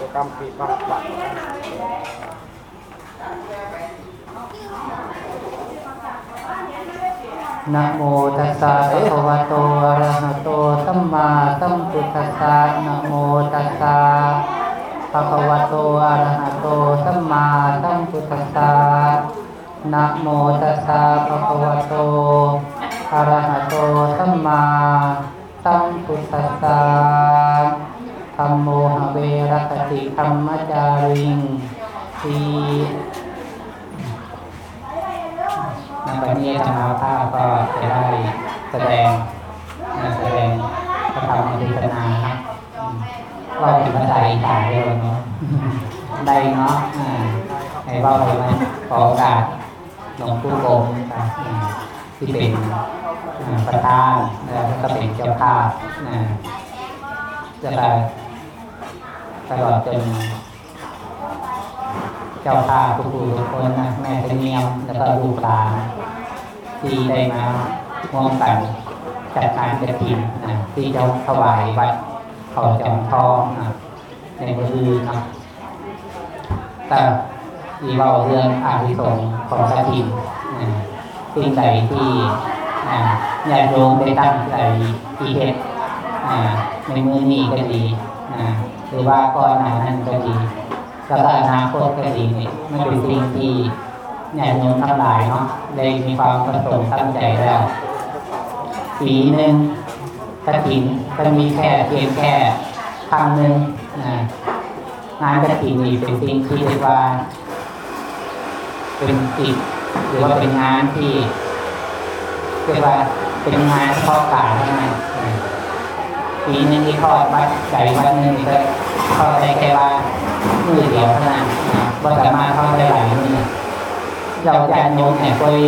ตัวกรรมปีบังบังนะโมตัสสะภะคะวะโตอะระหะโตสัมมาสัมพุทธัสสะนะโมตัสสะภะคะวะโตอะระหะโตสัมมาสัมพุทธัสสะนะโมตัสสะภะคะวะโตอะระหะโตสัมมาสัมพุทธัสสะ ธัมโมหะเวรคติธรรมจาริงทีนวันนี้ธรรมาภาพก็จะได้แสดงแสดงพระธรรมเทศนาครับเราเป็นภาษาอีสานได้วันเนาะได้เนาะอ่าให้ว่าไปไหมขอโอกาสหลวงปู่โกมครับอืมที่เป็นประธานแล้วก็เป็นเจ้าภาพนะจะไป ตลอดจนเจ้าภาพทุกผู้ทุกคนนะแม่เนียมแล้วก็ลูกหลานที่ได้มาร่วมกันจัดการกระถิ่นนะที่จะถวายวัดเขาจำทองนะในมือนะแต่ที่เราเรื่องอาภิสงส์ของกระถิ่นนะสิ่งใดที่อ่าญาติโยมได้ตั้งใจที่เฮ็ดในมือนี้ก็ดี หรือว่าก่อนหน้านั้นก็ดีแล้วก็อนาคตก็ดีเนี่ยมันเป็นสิ่งที่ใหญ่โน้มทั้งหลายเนาะได้มีความประสงค์ตั้งใจแล้ว ปีหนึ่งกระถินก็มีแค่เพียงแค่ครั้งหนึ่งงานกระถินนี่เป็นสิ่งที่เรียกว่า เป็นกิจหรือว่าเป็นงานที่เรียกว่าเป็นงานเฉพาะการเท่านั้นนะ ปีหนึงที่ทอดวัดใหญ่วัดหนึ่งก็ทอดได้แค่ว่ามือเดียวเท่านั้นนะว่าสามารถเขาได้หลายมือเราจะโยมเนี่ยเคย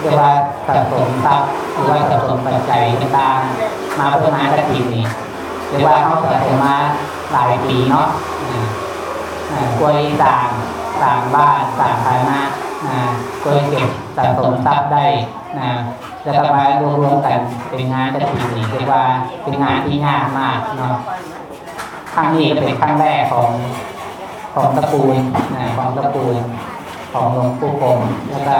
เรียกว่าสะสมทรัพย์หรือว่าสะสมปัจจัยต่างมาเพื่องากระถิ่นนี่เรียกว่าเขาสะสมมาหลายปีเนาะอ่าอ่ากวยต่างต่างบ้านต่างฐานะนะกวยเก็บสะสมทรัพย์ได้นะ แล้วก็มารวมรวมๆกันเป็นงานกระถิ่นนี่เรียกว่าเป็นงานที่ยากมากเนาะครั้งนี้ก็เป็นครั้งแรกของของตระกูลนะของตระกูลของหลวงปู่คงแล้วก็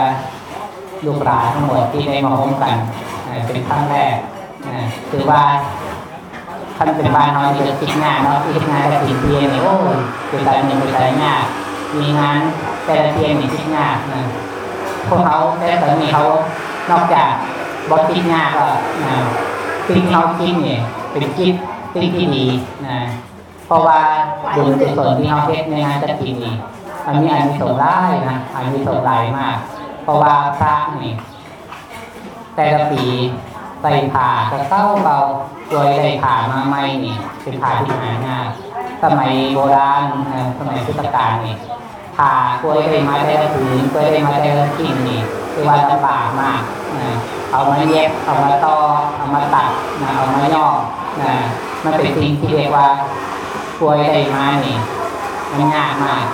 ลูกหลานทั้งหมดที่ได้มาพบกันนะเป็นครั้งแรกนะถือว่าท่านเป็นบ้านน้อยที่จะคิดงานเนาะคิดงานแต่ทีเพียงนี่โอ้ยเป็นการหนึ่งเป็นการยากมีงานแต่ละเพียงนี่คิดยากนะพวกเขาแต่ตอนนี้เขานอกจาก บอคิดยากก็นะสิ่งเขาคิดเนี่ยเป็นคิดสิ่งที่ดีนะเพราะว่าบุญกุศลที่เขาเฮ็ดในงานกฐินนี่มันมีอันมีสงส์ร้ายนะอันมีสงส์หลายมาก เพราะว่าพระนี่แต่ละปีใส่ผ่ากระเต้าเบาโดยใส่ผ่ามาใหม่นี่เป็นผ่าที่หายากสมัยโบราณนะสมัยพุทธกาลนี่ ผ่ากล้วยได้มาได้ละผืนกล้วยได้มาได้ละกิ่งนี่คือว่าลำบากมากนะเอามาเย็บเอามาต่อเอามาตัดนะเอามาย่อนะมันเป็นสิ่งที่เรียกว่าป่วยได้มานี่มันยากมาก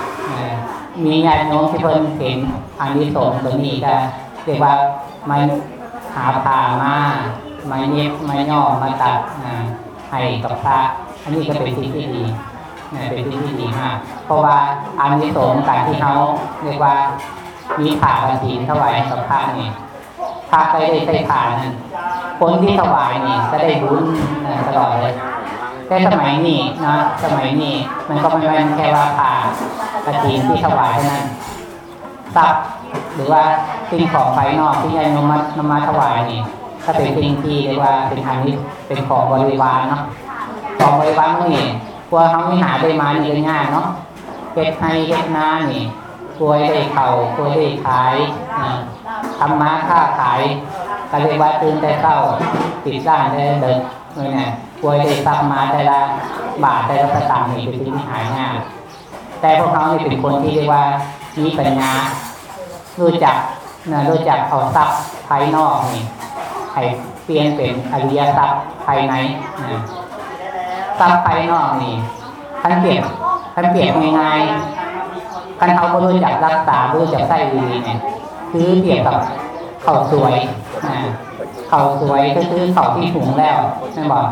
มีญาติโยมที่เพิ่นเห็นอันนี้สงส์ตัวนี้ก็เรียกว่าม่หาผ่ามาม่เย็บม่ย่อมาตัดอ่าให้กับพระอันนี้ก็เป็นสิ่งที่ดี เป็นสิ่งที่ดีมากเพราะว่าอันนี้สงส์การที่เขาเรียกว่ามีผ่ากระถินถวายให้กับพระนี่พระก็ได้ใส่ผ่านั้นคนที่ถวายนี่ก็ได้บุญนะตลอดเลยแต่สมัยนี้นะสมัยนี้มันก็ไม่เป็นแค่ว่าผ่ากระถินที่ถวายเท่านั้นทรัพย์หรือว่าสิ่งของภายนอกที่ญาติโยมมานำมาถวายนี่ก็เป็นสิ่งที่เรียกว่าเป็นทางนี้เป็นของบริวารเนาะของบริวารพวกนี้ก ลัวเขาไม่หาได้มานี่ก็ง่ายเนาะเก็บให้เก็บนานี่กลัวได้เข่ากลัวได้ขายทำมาค้าขายกเรียกว่าตื่นแต่เช้าติดร้านได้เดินเนี่ยป่วยได้ทรัพย์มาแต่ละบาทแต่ละสตางค์นี่เป็นสิ่งที่หายากแต่พวกเขานี่เป็นคนที่เรียกว่ามีปัญญารู้จักนะรู้จักเอาทรัพย์ภายนอกนี่ให้เปลี่ยนเป็นอริยทรัพย์ภายในนะ ทรัพย์ภายนอกนี่ท่านเปรียบท่านเปรียบง่ายๆท่านเขาก็รู้จักรักษารู้จักใส่ดีเนี่ยคือเปรียบกับเขาสวยนะเขาสวยก็คือเขาที่หุงแล้วนั่นบอก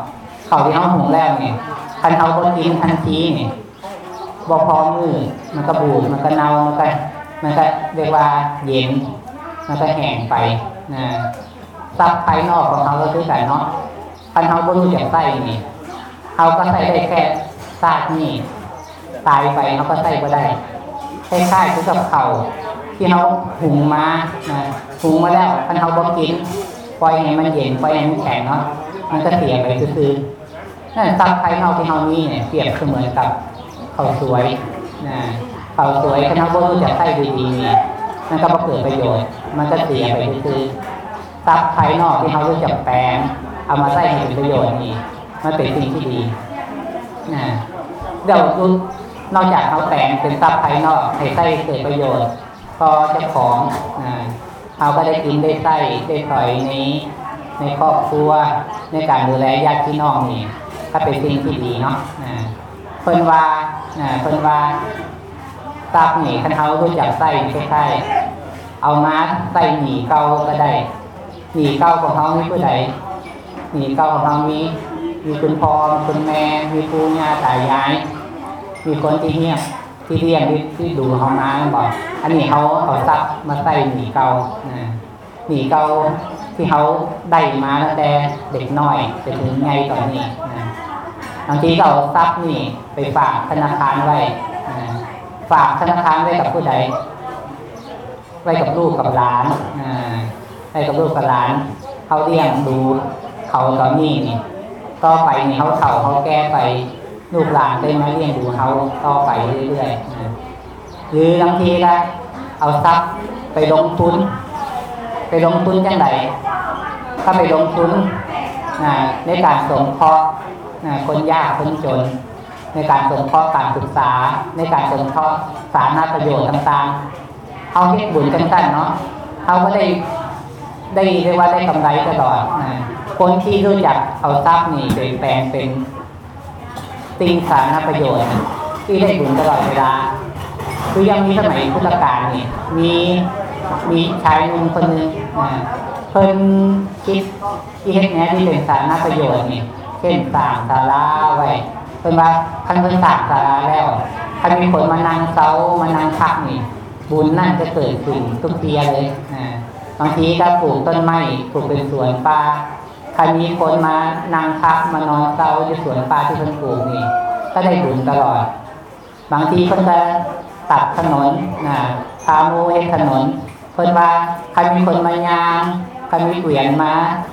เขาที่เขาหุงแล้วเนี่ยคันเขาก็กินทันทีเนี่ยบ่พอมือมันก็บูดมันก็เน่ามันก็มันก็เรียกว่าเย็น มันก็แห้งไปนะทรัพย์ภายนอกของเขาก็คือกันเนาะคันเขาบ่รู้จักใส่นี่ เขาก็ใส่ได้แค่ซากนี่ตายไปเขาก็ใส่บ่ได้คล้ายๆคือกับเขาที่เขาหุงมาหุงมาแล้วคันเขาบ่กินปล่อยให้มันเย็นปล่อยให้มันแข็งเนาะมันก็เสียไปซื่อนั่นทรัพย์ภายนอกที่เขามีเนี่ยเปรียบเสมือนกับเขาสวยนะเขาสวยคันเขาบ่รู้จักใส่ดีๆนี่มันก็บ่เกิดประโยชน์ มันก็เสียไปซื่อๆทรัพย์ภายนอกที่เขารู้จักแปลงเอามาใช้ให้เป็นประโยชน์นี่ มันเป็นสิ่งที่ดีนะเดี๋ยวนอกจากเขาแปลงเป็นทรัพย์ภายนอกให้ใช้เกิดประโยชน์ก็เจ้าของนะเขาก็ได้กินได้ใช้ได้ถอยนี้ ในครอบครัวในการดูแลญาติพี่น้องนี่ก็เป็นสิ่งที่ดีเนาะนะเพิ่นว่านะเพิ่นว่าทรัพย์นี่คันเขารู้จักใช้ใช้เอามาใส่หนีเก่าก็ได้หนีเก้าของเขามีผู้ใดหนีเก้าของเขามี มีคุณพ่อคุณแม่ มีปู่ย่าตายาย มีคนที่เฮียบที่เลี้ยงที่ดูเขามาบอกอันนี้เขาเขาซับมาใส่หนีเกานะหนีเกาที่เขาได้มาตั้งแต่เด็กน้อยจนถึงไงตอนนี้บางทีเอาซับนี่ไปฝากธนาคารไว้ฝากธนาคารไว้กับผู้ใด ไว้กับลูกกับหลานอ่าให้กับลูกกับหลาน เขาเลี้ยงดูเขาตอนนี้นี่ ต่อไปนี่เขาเฒ่าเขาแก่ไปลูกหลานได้มาเลี้ยงดูเขาต่อไปเรื่อยๆหรือบางทีก็เอาทรัพย์ไปลงทุน ไปลงทุนจังไดถ้าไปลงทุนในการสงเคราะห์คนยากคนจน ในการสงเคราะห์การศึกษา ในการสงเคราะห์สาธารณประโยชน์ต่างๆเขาเฮ็ดบุญกันกันเนาะเขาก็ได้ได้เรียกว่าได้กำไรตลอดคนที่รู้จัก เอาทรัพย์นี่ไปแปลงเป็นสิ่งสาธารณประโยชน์ ที่ได้บุญตลอดเวลาคือยังมีสมัยพุทธกาลนี่มีมีชายหนุ่มคนหนึงนะเพิ่นคิดที่เฮ็ดแหนที่เป็นสาธารณประโยชน์นี่เช่นสร้างศาลาไว้เพิ่นว่าคันเพิ่นสร้างศาลาแล้วคันมีคนมานั่งเซามานั่งพักนี่ บุญนั่นจะเกิดขึ้นทุกเทียเลยนะบางทีก็ปลูกต้นไม้ปลูกเป็นสวนปลา ครมีคนมานั่งพักมานอนเซาในสวนปลาที่เพิ่นปลูกนี่ ก็ได้บุญตลอด บางทีเพิ่นก็ตัดถนนนะพาหมูเฮ็ดถนนเพิ่นว่าใครมีคนมายางใครมีเกวียนมา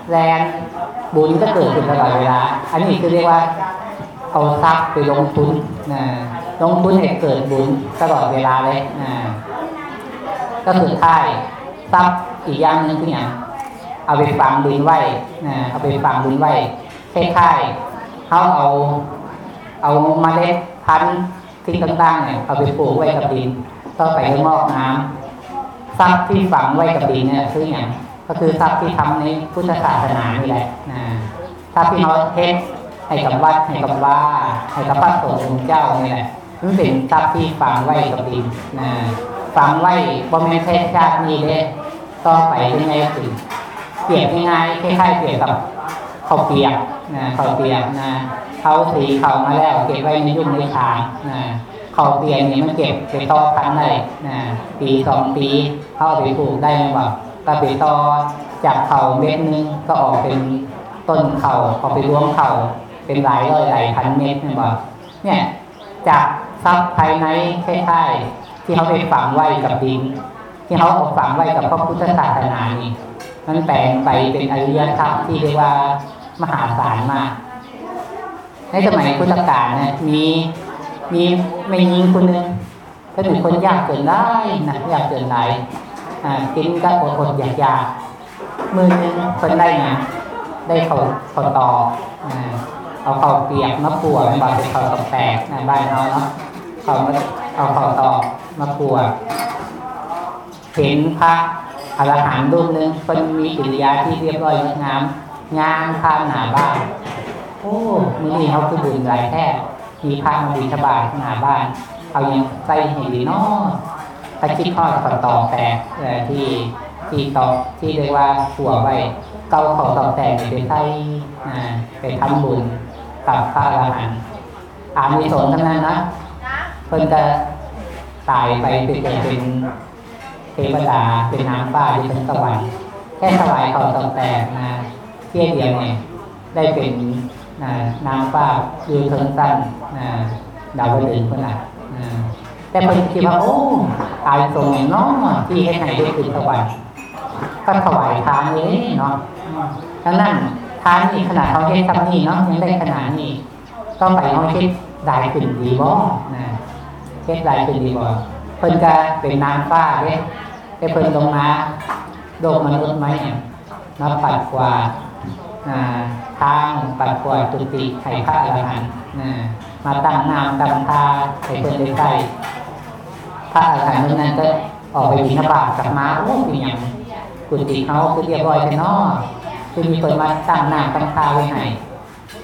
แลนบุญก็เกิดขึ้นตลอดเวลา อันนี้คือเรียกว่าเอาทรัพย์ไปลงทุนนะลงทุนให้เกิดบุญตลอดเวลาเลยนะก็คือท้ายทรัพย์อีกอย่างหนึ่งคืออย่าง เอาไปฝังดินไว้นะเอาไปฝังดินไว้คล้ายๆเขาเอา เอาเมล็ดพันธุ์ทิ้งต่างๆเนี่ยเอาไปปลูกไว้กับดินต่อไปก็งอกน้ำทรัพย์ที่ฝังไว้กับดินเนี่ยคืออย่างก็คือทรัพย์ที่ทำในพุทธศาสนานี่แหละนะทรัพย์ที่เขาเทศให้กับวัดให้กับว่าให้กับพระสงฆ์องค์เจ้านี่แหละมันเป็นทรัพย์ที่ฝังไว้กับดินนะฝังไว้บ่แม่นแค่ชาตินี้เด้ต่อไปยังไงถึง เปรียบง่ายๆคล้ายๆเปรียบกับข้าวเปียกนะข้าวเปียกนะเขาสีเขามาแล้วเก็บไว้ในยุ่งในขางนะข้าวเปียกเนี่ยมันเก็บไปต่อพันได้นะปีสองปีเขาเอาไปปลูกได้ไหมบอกก็ไปต่อจากเขาเม็ดนึงก็ออกเป็นต้นเขาเอาไปรวมเขาเป็นหลายร้อยหลายพันเม็ดนะบอกเนี่ยจากทรัพย์ภายในคล้ายๆที่เขาไปฝังไว้กับดินที่เขาเอาฝังไว้กับพระพุทธศาสนานี่ มันแปลงไปเป็นอริยธรรมที่เรียกว่ามหาศาลมาก ในสมัยพุทธกาลนี่ยมีมีไม่ยิงคนหนึ่งก็เป็นคนยากเกินได้นะยากเกินไรอ่ากินก็อดอดอยากยากมือหนึงคนได้นะได้เขาเขาตออ่าเอาเขาเปียกมะปวดบาดเป็นเขาตกแตกนะบ้านเราเนาะเขาเอาเขาตอมะปวดเห็นพระ อรหันต์รูปหนึ่งเป็นมีกิริยาที่เรียบร้อยงดงามงามข้ามหนาบ้านโอ้มือนี้เขาคือบุญหลายแท้มีพระมาบิณฑบาตหนาบ้านเขายังใส่ให้ดีเนาะถ้าคิดทอดต่อต่อแต่ที่ที่ตอกที่เรียกว่าขัวไว้เกาเขาตอกแตกไปใส่อ่าไปทำบุญกับพระอรหันต์อานิสงส์ทั้งนั้นนะเพิ่นจะตายไปเป็นเป็น เทวดาเป็นนางฟ้าอยู่ทั้งสวรรค์แค่ถวายเขาตองแตกนะเที่ยเดียวเนี่ยได้เป็นนะนางฟ้าอยู่เทิงสั้นนะดาวดึงคนน่ะแต่เพิ่นคิดว่าโอ้ตายตรงนี้เนาะที่ให้ไหนได้ขึ้นสวรรค์ก็ถวายทานนี้เนาะดังนั้นทานนี่ขนาดเขาเฮ็ดทำนี่เนาะยังได้ขนาดนี้ต้องไปเขาเฮ็ดได้ขึ้นดีบ่นะเฮ็ดได้ขึ้นดีบ่เพิ่นก็เป็นนางฟ้าเด้ แต่เพิ่นลงมาโลกมนุษย์ไหมเนี่ยมาปัดกวาดอ่าทางปัดกวาดตุติไข่พระอรหันต์มาตั้งน้ำตั้งตาให้เพิ่นได้ใส่พระอรหันต์นั้นก็ออกไปบิณฑบาตกลับมาโอ้เป็นหยังกุฏิเขาคือเรียบร้อยแท้เนาคือมีคนมาตั้งน้ำตั้งตาไว้ให้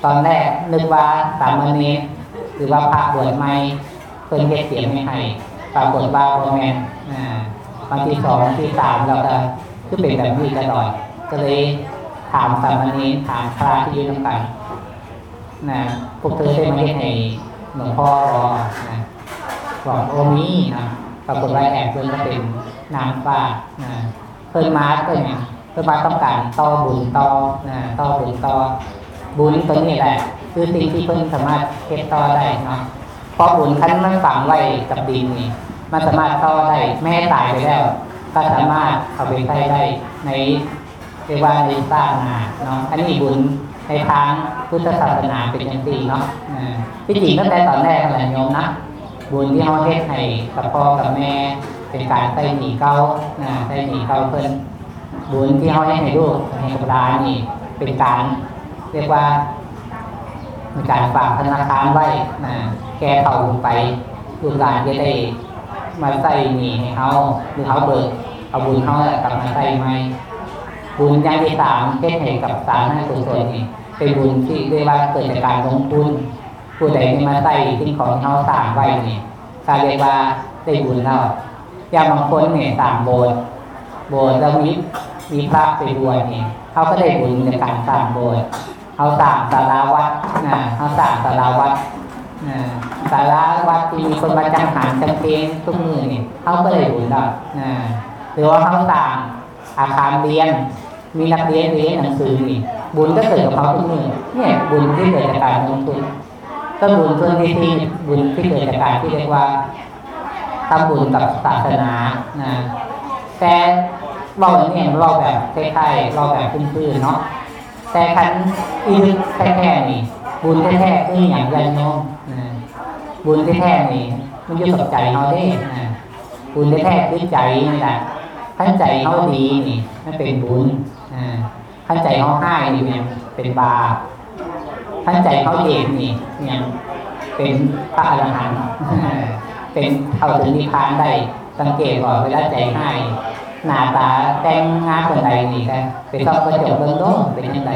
ตอนแรกนึกว่าสามเณรหรือว่าพระบวชใหม่เพิ่นเฮ็ดเสียงไม่ให้ปรากฏว่าบ่แม่นอ่า วันที่สองที่สามเราก็คือเป็นแบบนี้ตลอดก็เลยถามสามเณรถามพระที่อยู่นำกันนะพวกเธอได้มาเฮ็ดให้หลวงพ่อรอนะบอกโอมีนะปรากฏว่าแอบเพิ่นก็เป็นนางฟ้านะเพิ่นมาเพิ่นเนี่ยเพิ่นมาต้องการต่อบุญต่อนะต่อบุญต่อบุญตัวนี้แหละ คือสิ่งที่เพิ่นสามารถเฮ็ดต่อได้เนาะเพราะบุญคันมันฝังไว้กับดินนี่ มันสามารถต่อได้แม่ตายไปแล้ว ก็สามารถเอาไปใช้ได้ในเรียกว่าในสร้างงานเนาะอันนี้บุญในทางพุทธศาสนาเป็นอย่างดีเนาะที่จริงตั้งแต่ตอนแรกนั่นแหละโยมนะบุญที่เขาเฮ็ดให้กับพ่อกับแม่เป็นการใส่หนีเก้าอ่าใส่หนีเก้าเพิ่นบุญที่เขาเฮ็ดให้ลูกให้กับหลานนี่เป็นการเรียกว่ามีการฝากธนาคารไว้นะแกเขาไปลูกหลานจะได้ มาใส่หนีให้เขาหรือเขาเบิกเอาบุญเขาแหละกลับมาใส่ไหมบุญอย่างที่สามเทศให้กับสารให้กุศลนี่เป็นบุญที่เรียกว่าเกิดจากการลงทุนผู้ใดที่มาใส่สิ่งของเขาสร้างไว้นี่ก็เรียกว่าได้บุญแล้วอย่างบางคนเนี่ยสร้างโบสถ์โบสถ์แล้วมีมีพระไปบวชนี่เขาก็ได้บุญในการสร้างโบสถ์เขาสร้างสาราวัดนะเขาสร้างสาราวัดนะ สาราวัดที่มีคนมาจังหันจังเพลงทุกมือเนี่ยเขาก็เลยบุญแล้วนะหรือว่าเขาสร้างอาคารเรียน มีนักเรียนเรียนหนังสือนี่บุญก็เกิดกับเขาทุกมือเนี่ยบุญที่เกิดจากการลงทุนก็บุญส่วนที่ที่บุญที่เกิดจากการที่เรียกว่าทำบุญกับศาสนานะแต่เราเนี่ยเราแบบคล้ายๆเราแบบพื้นๆเนาะแต่คันอีลึกแท้ๆนี่บุญแท้ๆคืออย่างยันโยมนะ บุญแท้นี่มันอยู่กับใจเขาเด้นะบุญแท้คือใจนั่นแหละขั้นใจเขาดีนี่นั่นเป็นบุญขั้นใจเขาให้นี่เนี่ยเป็นบาปขั้นใจเขาเองนี่เนี่ยเป็นพระอรหันต์เป็นเข้าถึงนิพพานได้สังเกตว่าเวลาใจให้หน้าตาแต่งงานคนใดนี่ก็ไปชอบกระจกเบิ่งโน้เป็นยังไง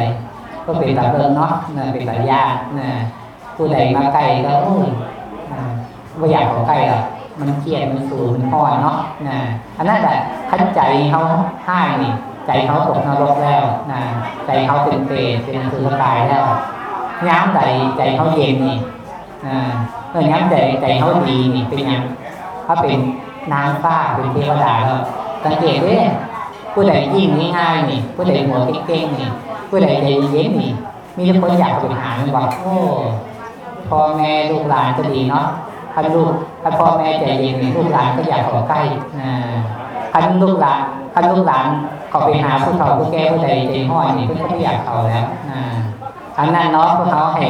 ก็เป็นตาเบิ่งเนาะเป็นตายากนะผู้ใดมาใกลก็โอ้ ไม่อยากข้าใกล้หรอกมันเครียดมันสูงมันห้อนเนาะนะอันนั้นแหละขั้นใจเขาให้นี่ ใจเขาตกนรกแล้วนะใจเขาเป็นเปรตเป็นสุรกายแล้วย้ำใจใจเขาเย็นนี่อ่าเออย้ำใจใจเขาดีนี่เป็นยังเขาเป็นนางฟ้าเป็นเทวดาแล้วสังเกตด้วยผู้ใดยิ่งง่ายๆนี่ ผู้ใดหัวเก่งๆนี่ ผู้ใดใจเย็นนี่ มีต่คนอยากไปหามันบอกโอ้พ่อแม่ลูกหลานก็ดีเนาะ คันลูกคันพ่อแม่ใจเย็นนี่ลูกหลานก็อยากเขอใกล้อ่าคันลูกหลานคันลูกหลานเขาไปหาผู้เฒ่าผู้แก่ผู้ใดใจห้อยนี่เพื่อนก็ไม่อยากเขาแล้วอ่าอันนั้นเนาะพวกเขาให้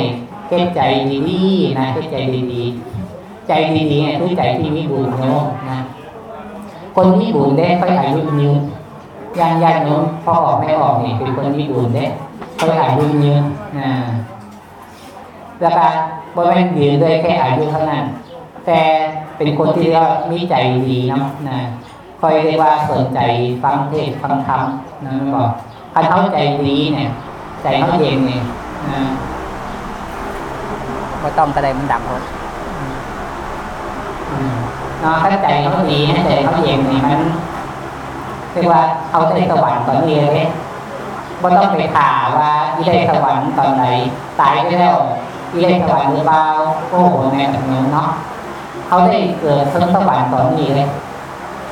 เก็บใจดีๆนะเก็บใจดีๆใจดีๆเนี่ยคือใจที่มีบุญโยมนะคนมีบุญได้ค่อยอายุยืนย่างย่างโยมพ่อออกไม่ออกนี่เป็นคนมีบุญได้ค่อยอายุยืนนะแล้วก็บ่แม่นยืนด้วยแค่อายุเท่านั้น แต่เป็นคนที่ว่ามีใจดีนะนะคอยเรียกว่าสนใจฟังเทศฟังธรรมนะบอกคันเขาใจดีเนี่ยใจเขาเย็นเนี่ยนะบ่ต้องกระไดมันดับหมดเนาะถ้าใจเขาดีให้ใจเขาเย็นเนี่ยมันเรียกว่าเขาได้สวรรค์ตอนนี้เลยไม่ต้องไปถามว่าอีได้สวรรค์ตอนไหนตายไปแล้วอีได้สวรรค์หรือเปล่าโอ้โหแม่แบบนี้เนาะ เขาได้เกิดสวรรค์ตอนนี้เลย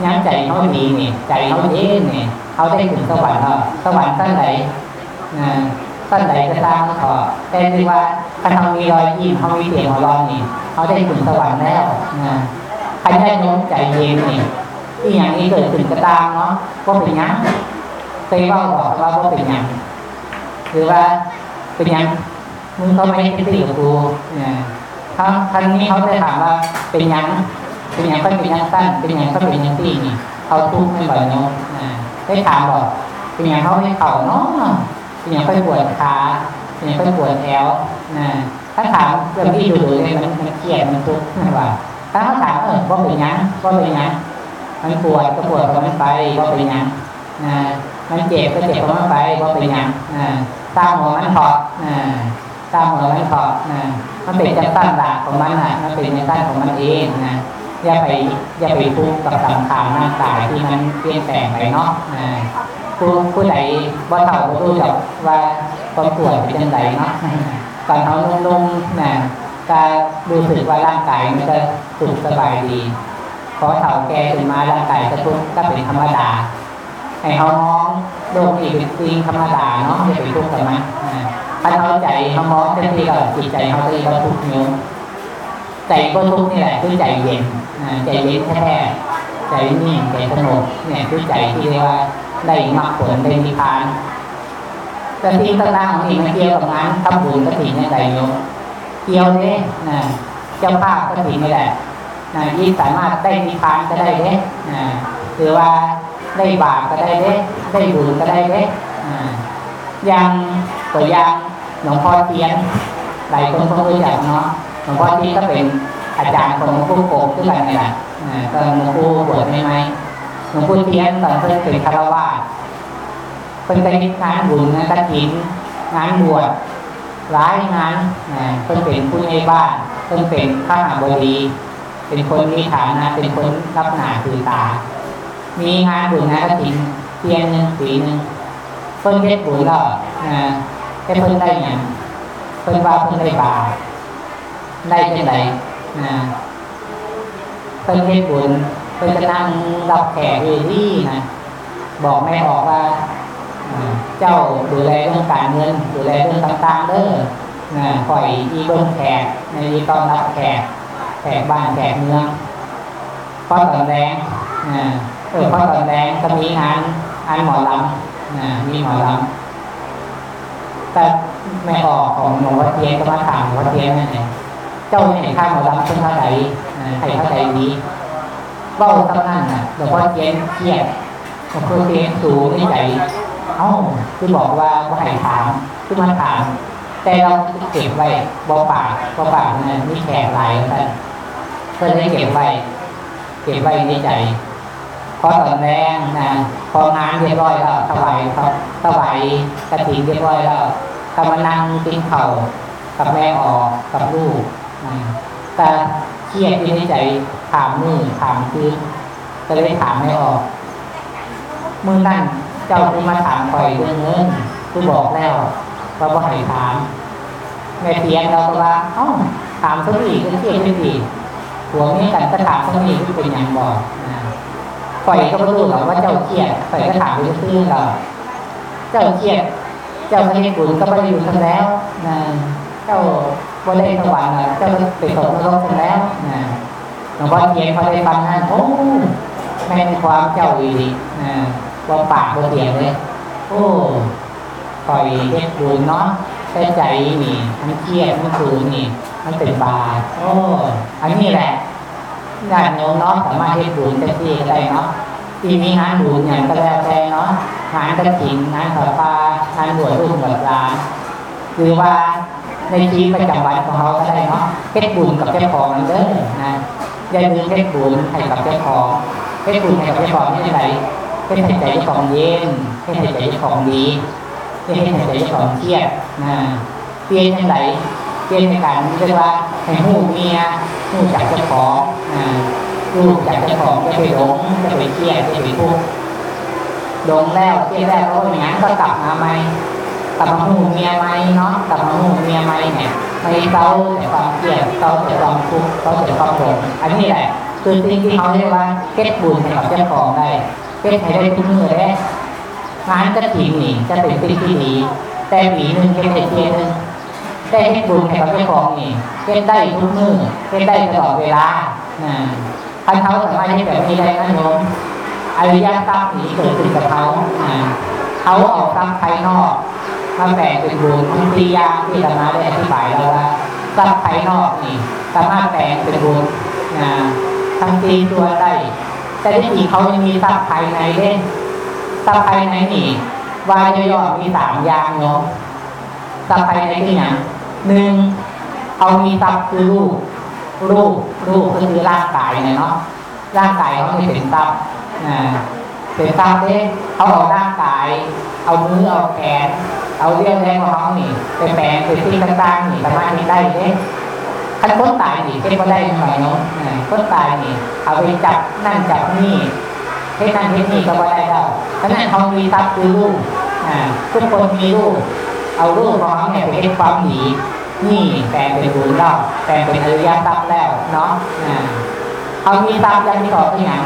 ย้ำใจเขาดีนี่ใจเขาเย็นนี่เขาได้ถึงสวรรค์แล้วสวรรค์สั้นไหนนะสั้นไหนก็ตามเขาแต่ที่ว่าถ้าเขามีรอยยิ้มเขามีเสียงหัวเราะนี่เขาได้ถึงสวรรค์แล้วนะใครได้โน้มใจเย็นนี่ที่อย่างนี้เกิดขึ้นก็ตามเนาะก็เป็นยังเคยว่าบอกว่าว่าเป็นยังหรือว่าเป็นยังมึงก็ไม่ได้ตีกับกูเนี่ย ครั้งครั้งนี้เขาจะถามว่าเป็นยังเป็นยังก็เป็นยังสั้นเป็นยังก็เป็นยังตีนี่เขาทุกข์ไม่บ่อยเนาะได้ถามบอกเป็นยังเขาให้เข่าเนาะเป็นยังก็ปวดขาเป็นยังก็ปวดแอวนะถ้าถามเรื่องที่ดูดูเลยมันมันเครียดมันทุกข์ไม่ว่าถ้าเขาถามเออว่าเป็นยังว่าเป็นยังมันปวดก็ปวดก็ไมันไปว่าเป็นยังนะมันเจ็บก็เจ็บก็ไมันไปว่าเป็นยังนะตามหัวมันถอดนะ ตามหัวมันถอนะมันเป็นจังตั้นหลักของมันนะมันเป็นจังตั้นของมันเองนะอย่าไปอย่าไปทุกข์กับสังขารร่างกายที่มันเปลี่ยนแปลงไปเนาะนะผู้ผู้ใดบ่เท่าบ่รู้จักว่าความปวดเป็นจังไดเนาะตอนเขานุ่มๆนะก็รู้สึกว่าร่างกายมันจะสุขสบายดีพอเฒ่าแก่ขึ้นมาร่างกายก็ทุกข์ก็เป็นธรรมดาให้เขามองโลกนี้เป็นสิ่งธรรมดาเนาะอย่าไปทุกข์กับมันนะ ถ้าเขาใจเขามองเต็มที่ก็จิตใจเขาก็ทุกข์โยมใจก็ทุกข์นี่แหละคือใจเย็นใจเย็นแท้ใจนิ่งใจสงบเนี่ยคือใจที่เรียกว่าได้มรรคผลได้นิพพานแต่ที่ต่างๆของอีกมันเกี่ยวกับงานทำบุญกฐินเนี่ยใจโยมเกี่ยวเนี่ยนะเจ้าภาพกฐินนี่แหละนะยิ่งสามารถได้นิพพานก็ได้เด้นะหรือว่าได้บาปก็ได้เด้ได้บุญก็ได้เด้อ่าอย่างตัวอย่าง หลวงพ่อเทียนหลายคนคงรู้จักเนาะหลวงพ่อเทียนก็เป็นอาจารย์ของหลวงปู่โกบด้วยกันนี่แหละอ่าตอนหลวงปู่บวชใหม่ๆหลวงปู่เทียนตอนเพิ่งเป็นคารวาสเพิ่นไปงานบุญงานกฐินงานบวชหลายงานอ่าเพิ่นเป็นผู้ใหญ่บ้านเพิ่นเป็นข้าหาบดีเป็นคนมีฐานะเป็นคนรับหน้าคือตา มีงานบุญงานกฐินเพียงหนึ่งปีหนึ่งเพิ่นเฮ็ดบุญแล้ว นะให้เพิ่นได้หยังเพิ่นว่าเพิ่นได้บาปได้จังไดนะเพิ่นเฮ็ดบุญเพิ่นจะนั่งรับแขกอยู่ที่นะบอกแม่ออกว่าเจ้าดูแลเรื่องการเงิน ดูแลเรื่องต่างๆเด้อนะคอยอีเบิ่งแขกในนี้ต้อนรับแขกแขกบ้านแขกเมืองพอตอนแรงอ่าเออพอตอนแรงก็มีงานงานหมอลำนะมีหมอลำ แต่แม่ออกของหลวงพ่อเทียนก็มาถามหลวงพ่อเทียนนั่นเองเจ้าเนี่ยข้าหมอลำเป็นเท่าไหร่นะใครเข้าใจดีเบ้าตำนั่นน่ะหลวงพ่อเทียนเครียดหลวงพ่อเทียนสูงในใจเอ้าคือบอกว่าว่าให้ถามคือมาถาม แต่เราเก็บไว้บ่ปากบ่ปากนะมีแขกหลายท่านก็เลยเก็บไว้ เก็บไว้ในใจ อตอนแรงนะพองานเรียบร้อยแล้วถวายครับถวายกระถิ่นเรียบร้อยแล้วก็มานั่งกินข้ากับแม่ออกกับลูกนะแต่เครียดอยู่ในใจถามมือถามคืนก็เลยถามไม่ออกมือนั่นเจ้าคือมาถามคอยเรื่องเงินคือบอกแล้วว่าบ่ให้ถามแม่เพียนเราก็ว่าเอ้าถามสักทีก็เครียดสักทีหัวเมียกันก็ถามสักทีที่เป็นอย่างบอกนะ ข่อยก็ไม่รู้หรอกว่าเจ้าเครียดข่อยก็ถามไปซื่อๆหรอกเจ้าเครียดเจ้าพระเนบุญก็ไม่อยู่ทั้งแล้วนะเจ้าบ่ได้สวรรค์น่ะเจ้าไปตกนรกทั้งแล้วนะหลวงพ่อเทียนพอได้ฟังนั้นโอ้แม่นความเจ้าอีดีนะว่าปากบ่เสียงเลยโอ้ข่อยเฮ็ดบุญเนาะแต่ใจนี่มันเครียดมันสูงนี่ มันเป็นบาปโอ้อันนี้แหละ ญาติโยมเนาะสามารถเฮ็ดบุญได้ที่ได้เนาะที่มีงานบุญอย่างก็แล้วแต่เนาะงานกระถิ่นงานถอดปลางานบวชลูกบวชหลานหรือว่าในชีวิตประจำวันของเขาก็ได้เนาะเฮ็ดบุญกับเจ้าของมันเด้อนะอย่าลืมเฮ็ดบุญให้กับเจ้าของเฮ็ดบุญให้กับเจ้าของนี่ไหนเฮ็ดให้ใจเจ้าของเย็นเฮ็ดให้ใจเจ้าของดีเฮ็ดให้ใจเจ้าของเครียดนะเปลี่ยนจังได เปลี่ยนในการเรียกว่าให้หูเมียหูจักเจ้าของลูกจากเจ้าของจะไปหลงจะไปเครียดจะไปทุกข์หลงแล้วเครียดแล้วก็อย่างนั้นก็กลับมาใหม่กลับมาหูเมียใหม่เนาะกลับมาหูเมียใหม่เนี่ยไม่เศร้าแต่ความเครียดเศร้าแต่ความทุกข์เศร้าแต่ความหลงอันนี้แหละคือสิ่งที่เขาเรียกว่าเก็บบุญให้กับเจ้าของได้เก็บให้ได้ทุกเมือได้งานกระถิ่นนี่จะเป็นสิ่งที่ดีแต่ปีหนึ่งเก็บได้เทียหนึ่ง ได้ให้บุญให้กับเจ้าของนี่เก็บได้ทุกมือเก็บได้ตลอดเวลานะท่านเขาสามารถที่แบบนี้ได้นะโยมอริยทรัพย์นี้เกิดขึ้นกับเขาเขาเอาทรัพย์ภายนอกมาแบ่งเป็นบุญทุกที่ยาที่ธรรมะได้อธิบายแล้วว่าทรัพย์ภายนอกนี่สามารถแบ่งเป็นบุญนะทั้งตีตัวได้แต่ที่จริงเขายังมีทรัพย์ภายในเด้ทรัพย์ภายในนี่วายย่อๆมีสามอย่างเนาะทรัพย์ภายในคืออย่าง หนึ่งเขามีทรัพย์คือรูปรูปรูปก็คือร่างกายเนี่ยเนาะร่างกายเขาไม่เป็นทรัพย์เป็นทรัพย์เด้เขาเอาร่างกาย เอามือเอาแขนเอาเรี่ยวแรงของเขานี่ไปแปลงไปที่ต่างๆนี่สามารถที่ได้เด้คันคนตายนี่เก็บก็ได้หน่อยเนาะคนตายนี่ เอาไปจับนั่นจับนี่เท่นั่นเท่นี่ก็บ่ได้แล้วฉะนั้นเขามีทรัพย์คือรูปอ่าทุกคนมีรูป เอารูปของเขาเนี่ยไปเห็นความดีนี่แปลงเป็นบุญแล้วแปลงเป็นอริยทรัพย์แล้วเนาะเขามีทรัพย์ย่างที่องคืออย่าง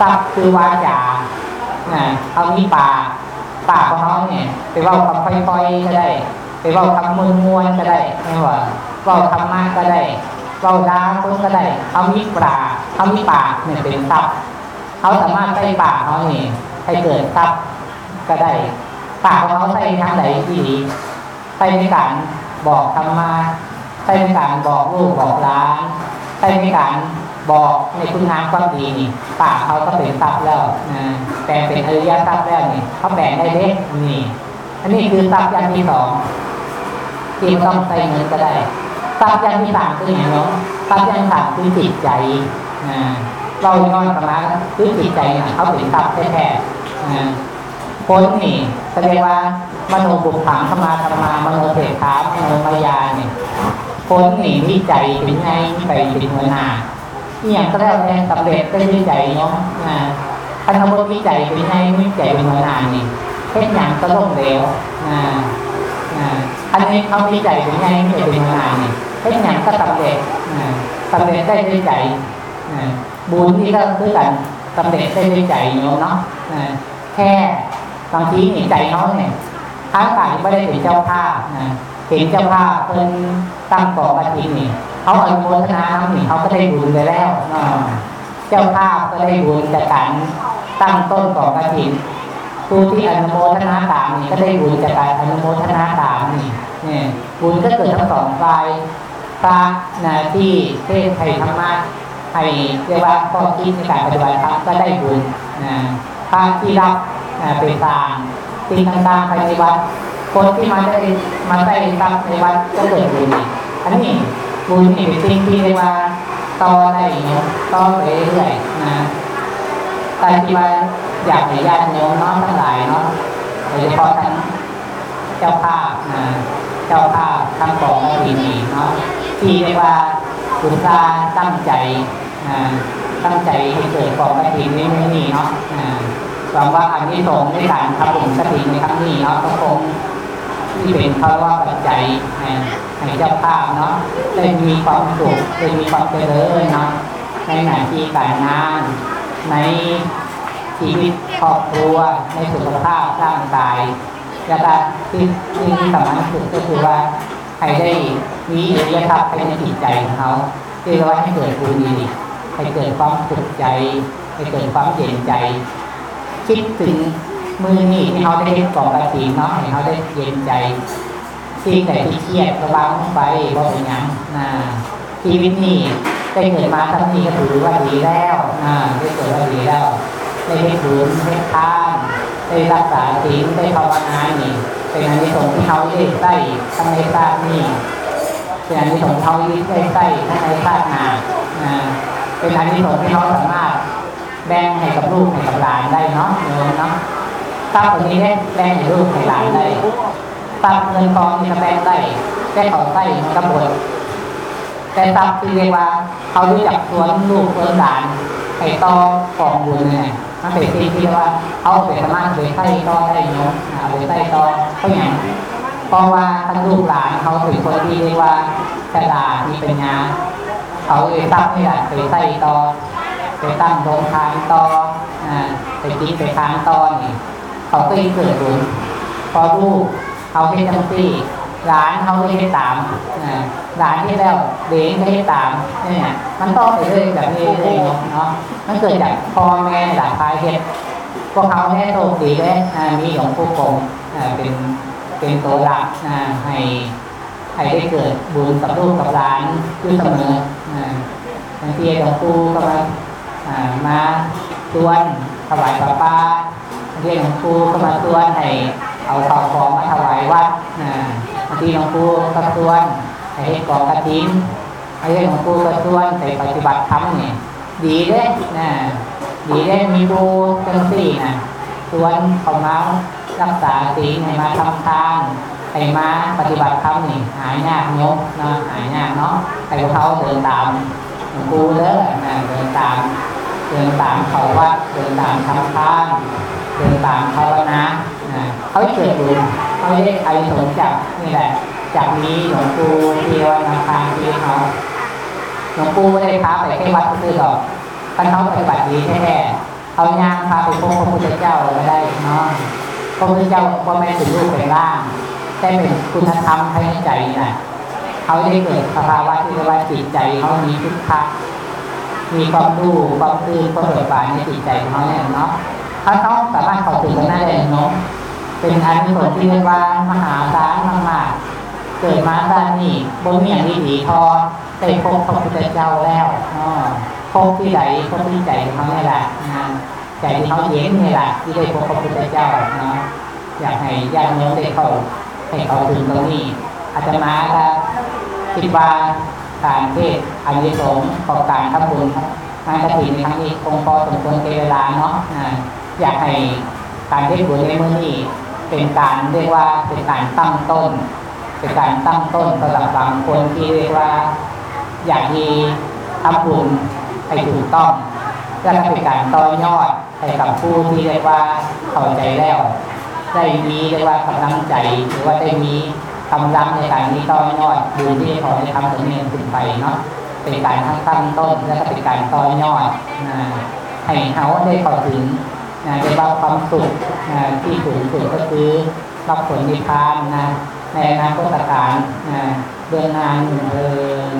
ทรัพย์คือวาจาเขามีปากปากของเขาเนี่ยไปเว่าคำค่อยๆก็ได้ ไปเว่าคำมวนก็ได้ไม่ว่าเว่าธรรมะก็ได้เว่าด่าคนก็ได้เขามีปากเขามีปากเนี่ยเป็นทรัพย์เขาสามารถใช้ปากเขาเนี่ยให้เกิดทรัพย์ก็ได้ ปากของเขาใช้ทางไหนที่ดีใช้ในการบอกธรรมะใช้ในการบอกลูกบอกหลานใช้ในการบอกในคุณงามความดีนี่ปากเขาก็เป็นทรัพย์แล้วนะแต่เป็นอริยทรัพย์แล้วนี่เขาแบ่งได้เล็กนี่ อันนี้คือทรัพย์อย่างที่สองที่ไม่ต้องใช้เงินก็ได้ทรัพย์อย่างที่สามคืออย่างเนาะทรัพย์อย่างสามคือจิตใจนะเราย้อนกลับมาคือจิตใจเนี่ยเขาเป็นทรัพย์แท้ๆ นะผลนี่แสดงว่ามโนบุพผังธรรมาธรรมามโนเถถามโนมายาเนี่ยผลนี่วิจัยเป็นไงไปเป็นหัวหน้าอหย่างก็แล้แต่สำเร็จได้วิจัยเนาะนะพันธบุตวิจัยเป็นไงวิจัยเป็นหัวหน้านี่เช่นอย่างก็ล่มเหลวนะนะอันนี้เขาวิจัยเป็นไงวิจัยเป็นหัวหน้านี่เช่นอย่างก็สำเร็จนะสำเร็จได้วิจัยนะบุญนี่ก็คือกันสำเร็จได้วิจัยเนาะเนาะแค่ บางทีนี่ใจเขาเนี่ยค้างกายไม่ได้เป็นเจ้าภาพนะเห็นเจ้าภาพเพิ่นตั้งกองกฐินนี่เขาอนุโมทนาน้ำนี่เขาก็ได้บุญไปแล้วเจ้าภาพก็ได้บุญจากการตั้งต้นกองกฐินผู้ที่อนุโมทนาตามนี่ก็ได้บุญจากการอนุโมทนาตามนี่เนี่ยบุญก็เกิดทั้งสองฝ่ายพระนะที่เทศไทยธรรมะให้เรียกว่าข้อคิดในการปฏิบัติธรรมก็ได้บุญนะพระที่รับ เป็นต่างสิ่งต่างๆภายในวัดคนที่มาได้มาได้ทรัพย์ในวัดก็เกิดบุญอีกอันนี้บุญนี่เป็นสิ่งที่เรียกว่าต่อได้เนาะต่อไปเรื่อยๆนะแต่ที่ว่าอยากให้ญาติโยมน้องทั้งหลายเนาะโดยเฉพาะทั้งเจ้าภาพนะเจ้าภาพทั้งกองและทีนีเนาะที่เรียกว่าคุณตาตั้งใจนะตั้งใจให้เกิดกองและทีนี้ไม่มีเนาะ หวังว่าอันนี้สงในการทำบุญกฐินในครั้งนี้เนาะก็คงที่เป็นเพราะว่าปัจจัยให้เจ้าภาพเนาะได้มีความสุขได้มีความเจริญเนาะในหน้าที่การงาน ในชีวิตครอบครัวในสุขภาพร่างกายแล้วก็ที่ที่สำคัญที่สุดก็คือว่าให้ได้มีอริยธรรมภายในจิตใจของเขาที่เราให้เกิดบุญดีให้เกิดความสุขใจ ให้เกิดความเย็นใจ คิดถึงมือนี่เขาได้เห็นกล่องกระสีเนาะให้เขาได้เย็นใจสิ่งไหนที่เครียดระวังไปว่าเป็นหยังนะชีวิตนี่ได้เกิดมาทั้งนี้ก็ถือว่าดีแล้วนะได้เกิดว่าดีแล้วได้เห็นบุญได้ทานได้รักษาศีลได้ภาวนานี่เป็นอันที่สงส์ที่เขาได้ใส่ทั้งในชาตินี้เป็นอันที่สงส์เขาได้ใส่ทั้งในชาติหน้านะเป็นอันที่สงส์ที่เขาสามารถ แบ่งให้กับลูกให้กับหลานได้เนาะโยมเนาะทรัพย์ตรงนี้ได้แบ่งให้ลูกให้หลานได้ทรัพย์เงินทองนี่ก็แบ่งได้แค่เขาใส่มันก็หมดแต่ทรัพย์ที่เรียกว่าเขารู้จักสวนลูกสวนหลานให้ต่อกองบุญเนี่ยมันเป็นสิ่งที่เรียกว่าเอาไปสามารถไปใส่ต่อได้เนาะเอาไปใส่ต่อเขาอย่างเพราะว่าทั้งลูกหลานเขาเป็นคนที่เรียกว่าฉลาดมีปัญญาเขาเลยตั้งนี่แหละไปใส่ต่อ ไปตั้งโรงทานต่ออ่าไปกินไปทานต่อนี่เขาก็ยิ่งเกิดบุญพอลูกเขาให้จังซี่หลานเขาก็ให้ตามอ่าหลานที่แล้วเด็กก็ให้ตามเนี่ยมันต่องไปเรื่อยแบบนี้เรื่อยเนาะมันเกิดจากพ่อแม่หลานพายเฮ็ดพวกเขาแน่โชคดีได้อ่ามีหลวงปู่คงอ่าเป็นเป็นตัวหลักอ่าให้ให้ได้เกิดบุญกับลูกกับหลานอยู่เสมออ่าบางทีหลวงปู่ก็มาอ่า มาชวนถวายพระป้าเรียนหลวงปู่ก็มาชวนให้เอาข้าวของมาถวายวัดนะบางทีหลวงปู่ก็ชวนให้เฮ็ดกองกระถิ่นบางทีหลวงปู่ก็ชวนไปปฏิบัติธรรมนี่ดีเด้นะดีเด้มีบูจังสี่นะชวนเขามารักษาศีลให้มาทำทานให้มาปฏิบัติธรรมนี่หายยากโยมเนาะหายยากเนาะให้เขาเดินตามหลวงปู่เด้อนะเดินตาม เดินตามเขาวัดเดินตามทำทานเดินตามภาวนานะเขาเกิดบุญเขาได้อายุสงส์จากนี่แหละจากนี้หลวงปู่ที่ว่านำทางที่เขาหลวงปู่ไม่ได้พาไปแค่วัดซื่อๆหรอกท่านเขาปฏิบัติดีแท้ๆเขาย่างพาไปพบพระพุทธเจ้าไม่ได้เนาะพระพุทธเจ้าก็ไม่เป็นรูปเป็นร่างแต่เป็นคุณธรรมภายในใจนี่แหละเขาได้เกิดสภาวะที่เรียกว่าจิตใจเขามีทุกขะ มีความรู้ความตื่นความเบิกบานในจิตใจของเขาเนี่ยเนาะเขาต้องสามารถเข้าถึงตรงนั้นได้เนาะเป็นอันเป็นผลที่เรียกว่ามหาศาลมากๆเกิดมาด้านนี้บนมีอย่างดีดีพอได้พบพระพุทธเจ้าแล้วพบที่ใดพบที่ใจของเขาเนี่ยแหละใจที่เขาเย็นเนี่ยแหละที่ได้พบพระพุทธเจ้าเนาะอยากให้ญาติโยมได้เข้าให้เขาถึงตรงนี้อาจจะมาก็คิดว่า การเทศอันนี้สงส์ของการทำบุญงานกระถิ่นในครั้งนี้คงพอสมควรเวลาเนาะอยากให้การเทศบุญในมื้อนี้เป็นการเรียกว่าเป็นการตั้งต้น เป็นการตั้งต้นสำหรับบางคนที่เรียกว่า อยากมีทำบุญให้ถูกต้องและก็เป็นการต่อยอดให้กับผู้ที่เรียกว่าเข้าใจแล้ว ได้มีเรียกว่ากำลังใจหรือว่าได้มี กำลังในการนี้ต่อยดูที่เขาได้ทำตรงนี้ขึ้นไปเนาะเป็นการทั้งตั้งต้นและก็เป็นการต่อยอดให้เขาได้เข้าถึงนะได้รับความสุขที่สูงสุดก็คือรับผลนิพพานนะในอนาคตการเบื้องหน้าหนึ่งเอิน